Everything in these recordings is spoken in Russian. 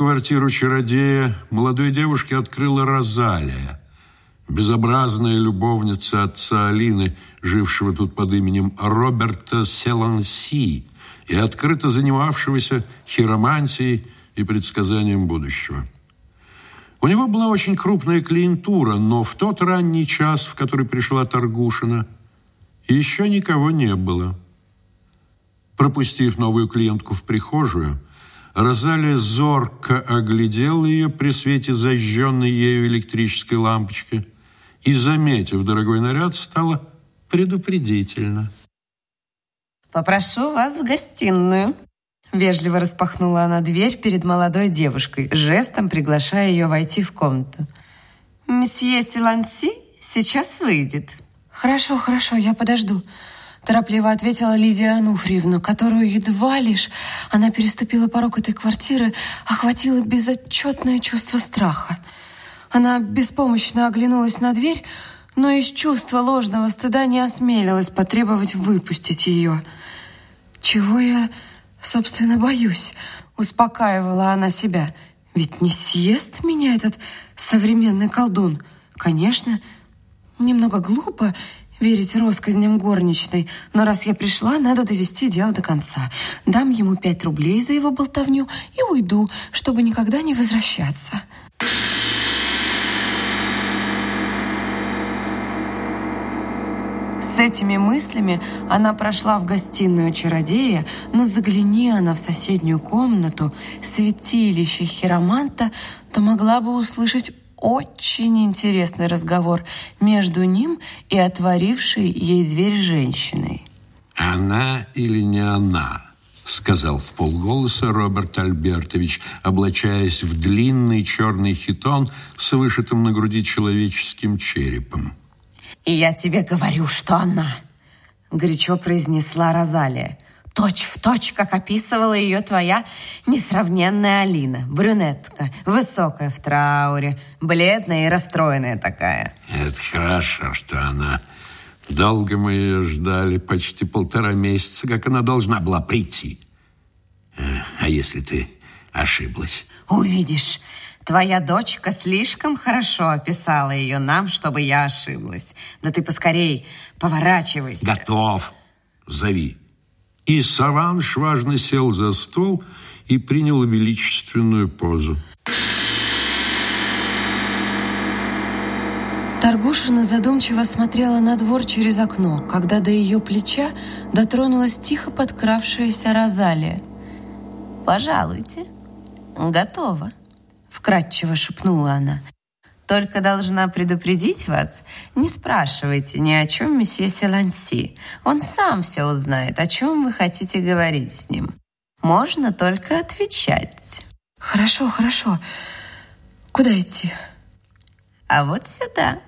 квартиру чародея молодой девушке открыла Розалия, безобразная любовница отца Алины, жившего тут под именем Роберта Селанси и открыто занимавшегося хиромантией и предсказанием будущего. У него была очень крупная клиентура, но в тот ранний час, в который пришла Торгушина, еще никого не было. Пропустив новую клиентку в прихожую, Розалия зорко оглядела ее при свете зажженной ею электрической лампочки и, заметив дорогой наряд, стала предупредительно. «Попрошу вас в гостиную», — вежливо распахнула она дверь перед молодой девушкой, жестом приглашая ее войти в комнату. «Месье Силанси сейчас выйдет». «Хорошо, хорошо, я подожду», Торопливо ответила Лидия Ануфриевна, которую едва лишь она переступила порог этой квартиры, охватило безотчетное чувство страха. Она беспомощно оглянулась на дверь, но из чувства ложного стыда не осмелилась потребовать выпустить ее. «Чего я, собственно, боюсь?» — успокаивала она себя. «Ведь не съест меня этот современный колдун. Конечно, немного глупо верить россказням горничной, но раз я пришла, надо довести дело до конца. Дам ему пять рублей за его болтовню и уйду, чтобы никогда не возвращаться. С этими мыслями она прошла в гостиную чародея, но загляни она в соседнюю комнату, святилище Хироманта, то могла бы услышать очень интересный разговор между ним и отворившей ей дверь женщиной. «Она или не она?» — сказал в полголоса Роберт Альбертович, облачаясь в длинный черный хитон с вышитым на груди человеческим черепом. «И я тебе говорю, что она!» — горячо произнесла Розалия точь в точь, как описывала ее твоя несравненная Алина, брюнетка, высокая в трауре, бледная и расстроенная такая. Это хорошо, что она... Долго мы ее ждали, почти полтора месяца, как она должна была прийти. А если ты ошиблась? Увидишь, Твоя дочка слишком хорошо описала ее нам, чтобы я ошиблась. Да ты поскорей поворачивайся. Готов. Зови. И Саван важно сел за стол и принял величественную позу. Таргушина задумчиво смотрела на двор через окно, когда до ее плеча дотронулась тихо подкравшаяся Розалия. «Пожалуйте, готово», — вкратчиво шепнула она. Только должна предупредить вас, не спрашивайте ни о чем месье Селанси. Он сам все узнает, о чем вы хотите говорить с ним. Можно только отвечать. Хорошо, хорошо. Куда идти? А вот сюда.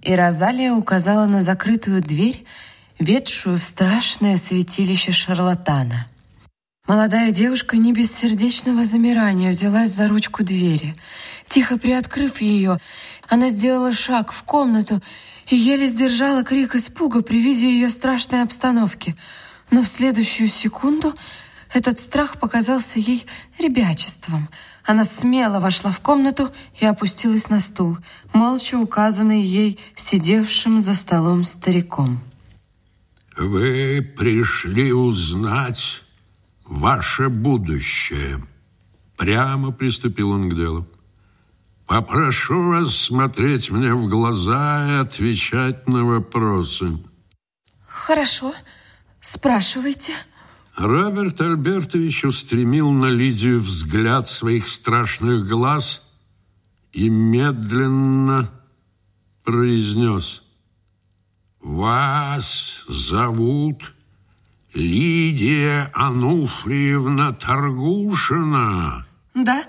И Розалия указала на закрытую дверь, ведшую в страшное святилище шарлатана – Молодая девушка не без сердечного замирания взялась за ручку двери. Тихо приоткрыв ее, она сделала шаг в комнату и еле сдержала крик испуга при виде ее страшной обстановки. Но в следующую секунду этот страх показался ей ребячеством. Она смело вошла в комнату и опустилась на стул, молча указанный ей сидевшим за столом стариком. «Вы пришли узнать...» ваше будущее». Прямо приступил он к делу. «Попрошу вас смотреть мне в глаза и отвечать на вопросы». «Хорошо, спрашивайте». Роберт Альбертович устремил на Лидию взгляд своих страшных глаз и медленно произнес «Вас зовут...» Лидия Ануфриевна Торгушина. Да,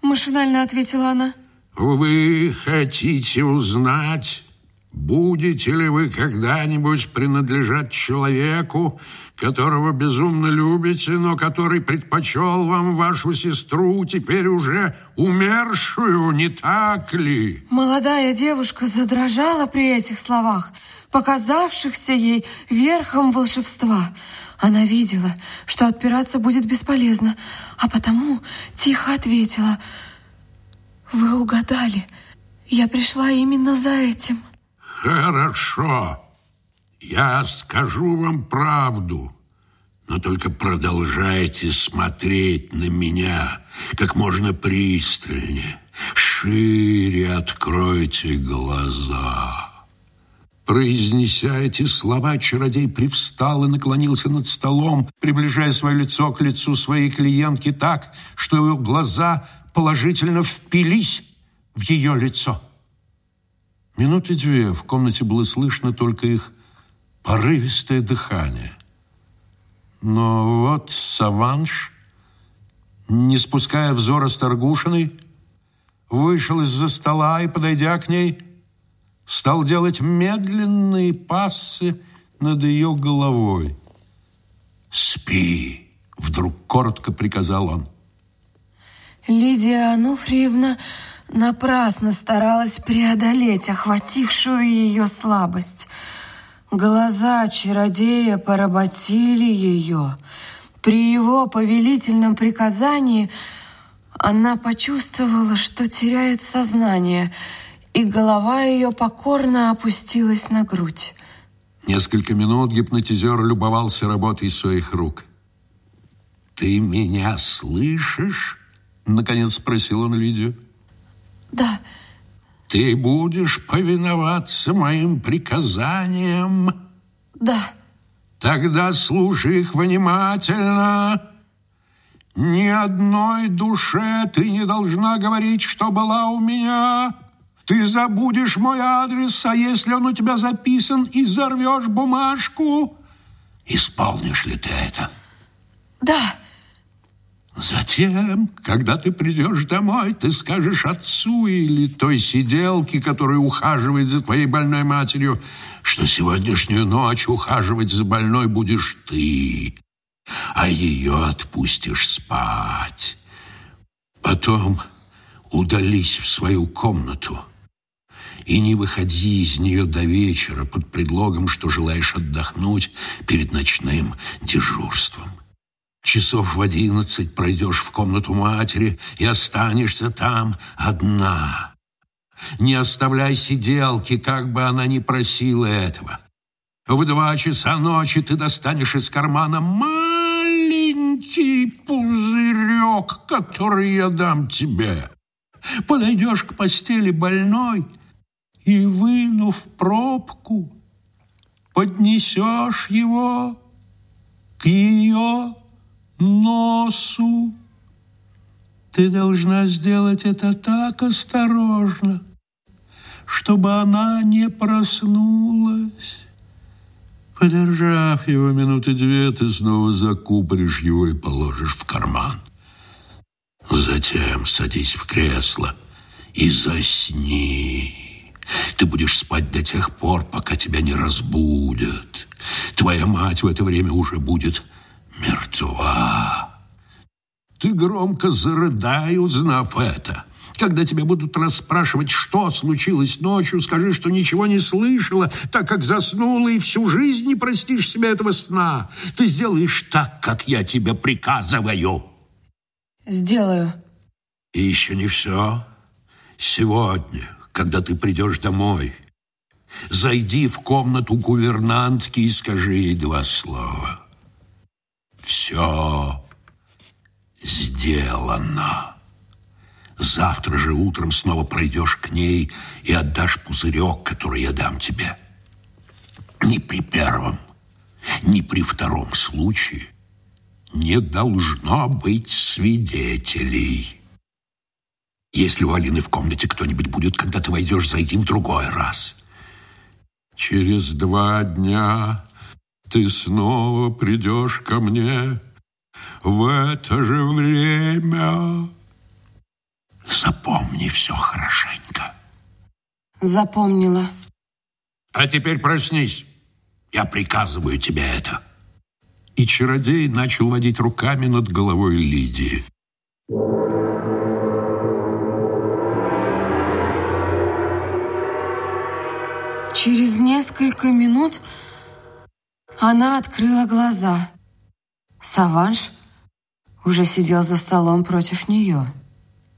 машинально ответила она. Вы хотите узнать, будете ли вы когда-нибудь принадлежать человеку, которого безумно любите, но который предпочел вам вашу сестру, теперь уже умершую, не так ли? Молодая девушка задрожала при этих словах показавшихся ей верхом волшебства. Она видела, что отпираться будет бесполезно, а потому тихо ответила. «Вы угадали. Я пришла именно за этим». «Хорошо. Я скажу вам правду. Но только продолжайте смотреть на меня как можно пристальнее. Шире откройте глаза». Произнеся эти слова, чародей привстал и наклонился над столом, приближая свое лицо к лицу своей клиентки так, что его глаза положительно впились в ее лицо. Минуты две в комнате было слышно только их порывистое дыхание. Но вот Саванш, не спуская взора с Торгушиной, вышел из-за стола и, подойдя к ней, стал делать медленные пассы над ее головой. «Спи!» — вдруг коротко приказал он. Лидия Ануфриевна напрасно старалась преодолеть охватившую ее слабость. Глаза чародея поработили ее. При его повелительном приказании она почувствовала, что теряет сознание — и голова ее покорно опустилась на грудь. Несколько минут гипнотизер любовался работой своих рук. «Ты меня слышишь?» — наконец спросил он Лидию. «Да». «Ты будешь повиноваться моим приказаниям?» «Да». «Тогда слушай их внимательно». «Ни одной душе ты не должна говорить, что была у меня!» Ты забудешь мой адрес, а если он у тебя записан, и взорвешь бумажку. Исполнишь ли ты это? Да. Затем, когда ты придешь домой, ты скажешь отцу или той сиделке, которая ухаживает за твоей больной матерью, что сегодняшнюю ночь ухаживать за больной будешь ты, а ее отпустишь спать. Потом удались в свою комнату – и не выходи из нее до вечера под предлогом, что желаешь отдохнуть перед ночным дежурством. Часов в одиннадцать пройдешь в комнату матери и останешься там одна. Не оставляй сиделки, как бы она ни просила этого. В два часа ночи ты достанешь из кармана маленький пузырек, который я дам тебе. Подойдешь к постели больной — и, вынув пробку, поднесешь его к ее носу. Ты должна сделать это так осторожно, чтобы она не проснулась. Подержав его минуты две, ты снова закупоришь его и положишь в карман. Затем садись в кресло и засни. Ты будешь спать до тех пор, пока тебя не разбудят. Твоя мать в это время уже будет мертва. Ты громко зарыдай, узнав это. Когда тебя будут расспрашивать, что случилось ночью, скажи, что ничего не слышала, так как заснула и всю жизнь не простишь себя этого сна. Ты сделаешь так, как я тебе приказываю. Сделаю. И еще не все. Сегодня, когда ты придешь домой. Зайди в комнату гувернантки и скажи ей два слова. Все сделано. Завтра же утром снова пройдешь к ней и отдашь пузырек, который я дам тебе. Ни при первом, ни при втором случае не должно быть свидетелей. Если у Алины в комнате кто-нибудь будет, когда ты войдешь, зайди в другой раз. Через два дня ты снова придешь ко мне в это же время. Запомни все хорошенько. Запомнила. А теперь проснись. Я приказываю тебе это. И чародей начал водить руками над головой Лидии. Через несколько минут она открыла глаза. Саванш уже сидел за столом против нее.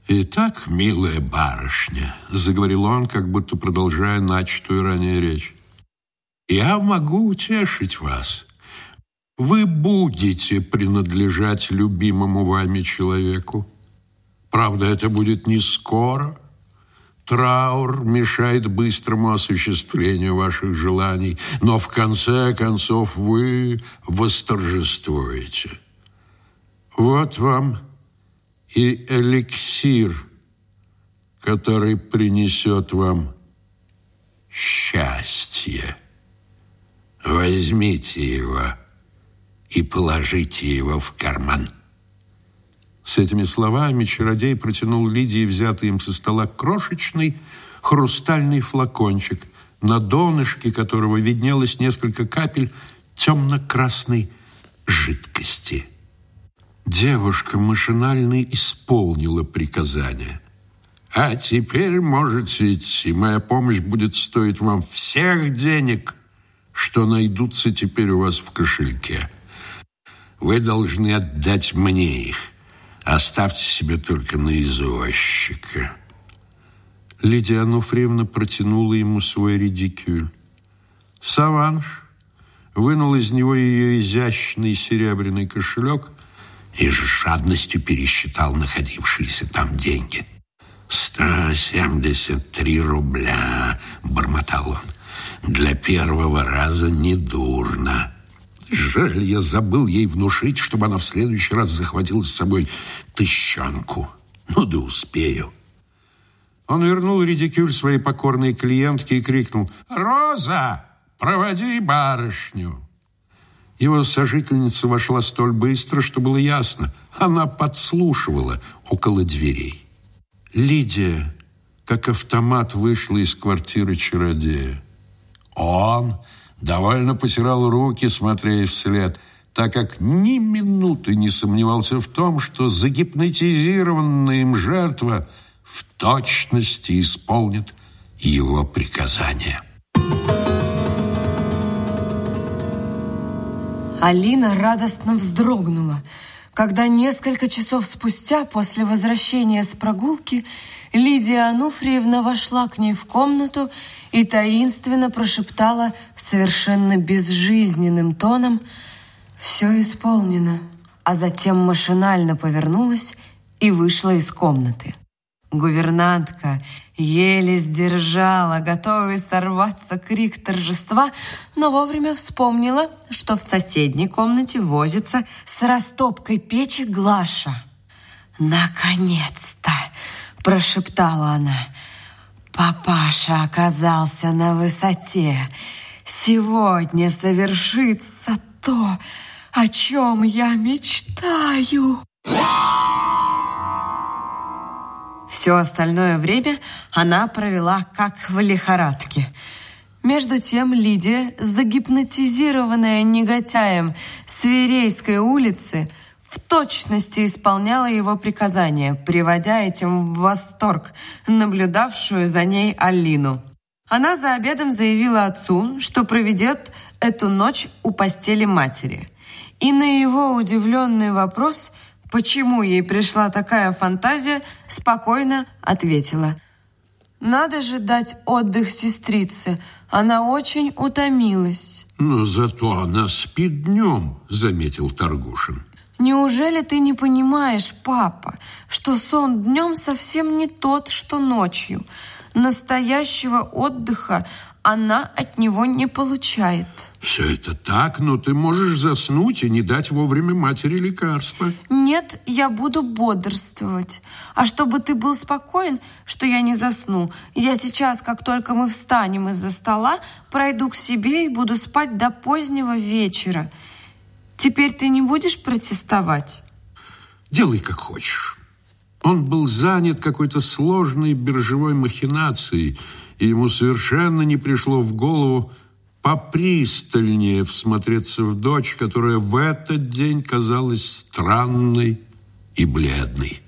«Итак, милая барышня», — заговорил он, как будто продолжая начатую ранее речь, «я могу утешить вас. Вы будете принадлежать любимому вами человеку. Правда, это будет не скоро» траур мешает быстрому осуществлению ваших желаний, но в конце концов вы восторжествуете. Вот вам и эликсир, который принесет вам счастье. Возьмите его и положите его в карман. С этими словами чародей протянул Лидии, взятый им со стола, крошечный хрустальный флакончик, на донышке которого виднелось несколько капель темно-красной жидкости. Девушка машинально исполнила приказание. «А теперь можете идти. Моя помощь будет стоить вам всех денег, что найдутся теперь у вас в кошельке. Вы должны отдать мне их». Оставьте себе только на извозчика. Лидия Ануфриевна протянула ему свой редикюль. Саванш вынул из него ее изящный серебряный кошелек и с жадностью пересчитал находившиеся там деньги. «Сто семьдесят три рубля», — бормотал он. «Для первого раза недурно». Жаль, я забыл ей внушить, чтобы она в следующий раз захватила с собой тыщанку. Ну да успею. Он вернул редикюль своей покорной клиентке и крикнул «Роза, проводи барышню!» Его сожительница вошла столь быстро, что было ясно. Она подслушивала около дверей. Лидия, как автомат, вышла из квартиры чародея. Он довольно потирал руки, смотря вслед, так как ни минуты не сомневался в том, что загипнотизированная им жертва в точности исполнит его приказание. Алина радостно вздрогнула, когда несколько часов спустя после возвращения с прогулки Лидия Ануфриевна вошла к ней в комнату и таинственно прошептала совершенно безжизненным тоном «Все исполнено», а затем машинально повернулась и вышла из комнаты. Гувернантка еле сдержала, готовая сорваться крик торжества, но вовремя вспомнила, что в соседней комнате возится с растопкой печи Глаша. «Наконец-то!» прошептала она. «Папаша оказался на высоте. Сегодня совершится то, о чем я мечтаю». Все остальное время она провела как в лихорадке. Между тем Лидия, загипнотизированная негодяем с Верейской улицы, в точности исполняла его приказания, приводя этим в восторг наблюдавшую за ней Алину. Она за обедом заявила отцу, что проведет эту ночь у постели матери. И на его удивленный вопрос, почему ей пришла такая фантазия, спокойно ответила. «Надо же дать отдых сестрице, она очень утомилась». «Но зато она спит днем», — заметил Торгушин. Неужели ты не понимаешь, папа, что сон днем совсем не тот, что ночью? Настоящего отдыха она от него не получает. Все это так, но ты можешь заснуть и не дать вовремя матери лекарства. Нет, я буду бодрствовать. А чтобы ты был спокоен, что я не засну, я сейчас, как только мы встанем из-за стола, пройду к себе и буду спать до позднего вечера. Теперь ты не будешь протестовать? Делай как хочешь. Он был занят какой-то сложной биржевой махинацией, и ему совершенно не пришло в голову попристальнее всмотреться в дочь, которая в этот день казалась странной и бледной.